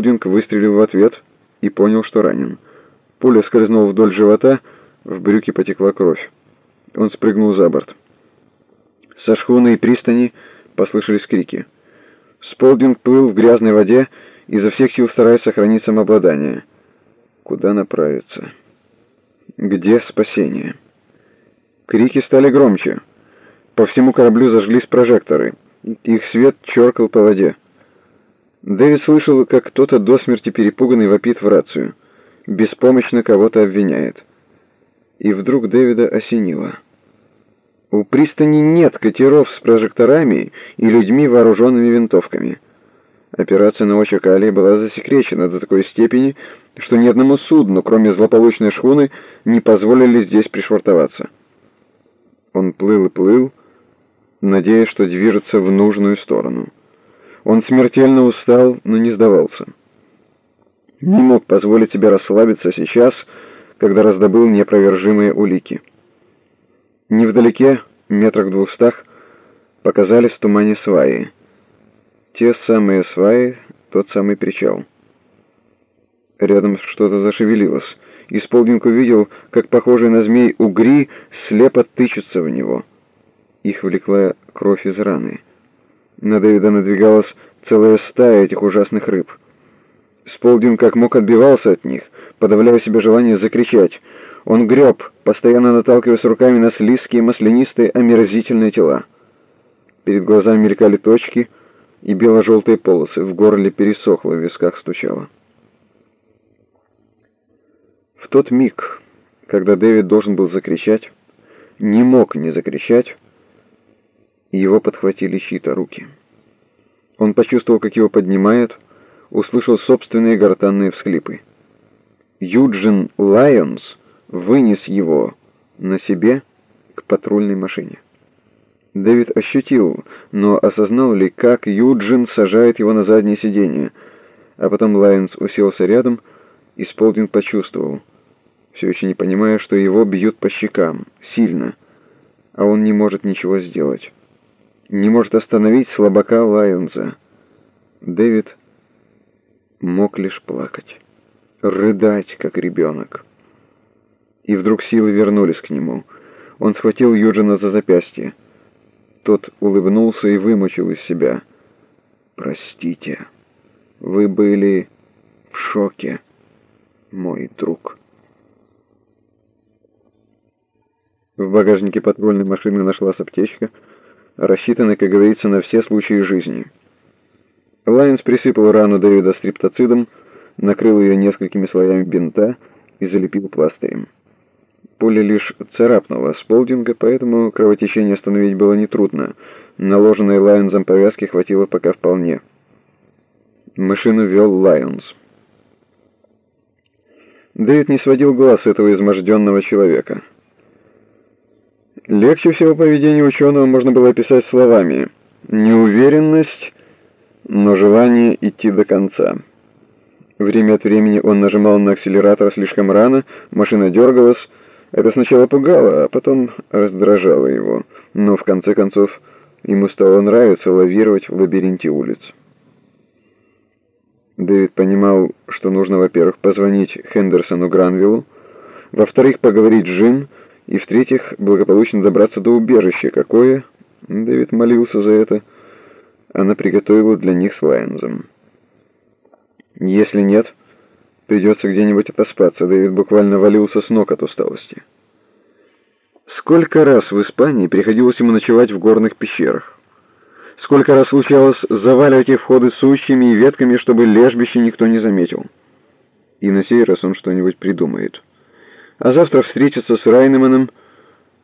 Сполдинг выстрелил в ответ и понял, что ранен. Пуля скользнула вдоль живота, в брюки потекла кровь. Он спрыгнул за борт. Со шхуны и пристани послышались крики. Сполдинг плыл в грязной воде, изо всех сил стараясь сохранить самообладание. Куда направиться? Где спасение? Крики стали громче. По всему кораблю зажглись прожекторы. Их свет черкал по воде. Дэвид слышал, как кто-то до смерти перепуганный вопит в рацию. Беспомощно кого-то обвиняет. И вдруг Дэвида осенило. У пристани нет катеров с прожекторами и людьми, вооруженными винтовками. Операция на Очакале была засекречена до такой степени, что ни одному судну, кроме злополучной шхуны, не позволили здесь пришвартоваться. Он плыл и плыл, надеясь, что движется в нужную сторону. Он смертельно устал, но не сдавался. Не мог позволить себе расслабиться сейчас, когда раздобыл неопровержимые улики. Невдалеке, метрах двухстах, показались в тумане сваи. Те самые сваи, тот самый причал. Рядом что-то зашевелилось. Исполнинг увидел, как похожие на змей угри слепо тычутся в него. Их влекла кровь из раны. На Дэвида надвигалась целая стая этих ужасных рыб. Сполдин как мог отбивался от них, подавляя себе желание закричать. Он греб, постоянно наталкиваясь руками на слизкие, маслянистые, омерзительные тела. Перед глазами мелькали точки и бело-желтые полосы, в горле пересохло, в висках стучало. В тот миг, когда Дэвид должен был закричать, не мог не закричать, его подхватили чьи-то руки. Он почувствовал, как его поднимают, услышал собственные гортанные всхлипы. Юджин Лайонс вынес его на себе к патрульной машине. Дэвид ощутил, но осознал ли, как Юджин сажает его на заднее сиденье, а потом Лайонс уселся рядом, и Сполдин почувствовал, все еще не понимая, что его бьют по щекам, сильно, а он не может ничего сделать не может остановить слабака Лайонза. Дэвид мог лишь плакать, рыдать, как ребенок. И вдруг силы вернулись к нему. Он схватил Юджина за запястье. Тот улыбнулся и вымучил из себя. «Простите, вы были в шоке, мой друг». В багажнике патрульной машины нашлась аптечка — рассчитаны, как говорится, на все случаи жизни. Лайнс присыпал рану Дэвида стриптоцидом, накрыл ее несколькими слоями бинта и залепил пластырем. Пуля лишь царапнула Сполдинга, поэтому кровотечение остановить было нетрудно. Наложенной Лайонсом повязки хватило пока вполне. Машину вел Лайонс. Дэвид не сводил глаз этого изможденного человека. Легче всего поведение ученого можно было описать словами «неуверенность, но желание идти до конца». Время от времени он нажимал на акселератор слишком рано, машина дергалась. Это сначала пугало, а потом раздражало его. Но в конце концов ему стало нравиться лавировать в лабиринте улиц. Дэвид понимал, что нужно, во-первых, позвонить Хендерсону Гранвиллу, во-вторых, поговорить с Джин, и, в-третьих, благополучно добраться до убежища, какое, Дэвид молился за это, она приготовила для них с Лайонзом. Если нет, придется где-нибудь отоспаться. Дэвид буквально валился с ног от усталости. Сколько раз в Испании приходилось ему ночевать в горных пещерах? Сколько раз случалось заваливать их входы сучьями и ветками, чтобы лежбище никто не заметил? И на сей раз он что-нибудь придумает а завтра встретится с Райнеманом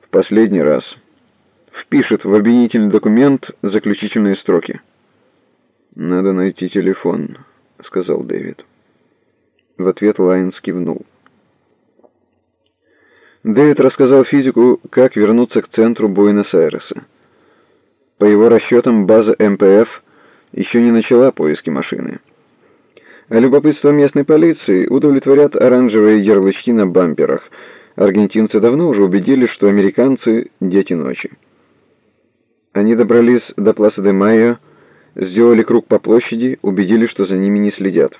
в последний раз. Впишет в обвинительный документ заключительные строки. «Надо найти телефон», — сказал Дэвид. В ответ Лайнс кивнул. Дэвид рассказал физику, как вернуться к центру Буэнос-Айреса. По его расчетам, база МПФ еще не начала поиски машины. А любопытство местной полиции удовлетворят оранжевые ярлычки на бамперах. Аргентинцы давно уже убедились, что американцы — дети ночи. Они добрались до Пласа де Майо, сделали круг по площади, убедились, что за ними не следят.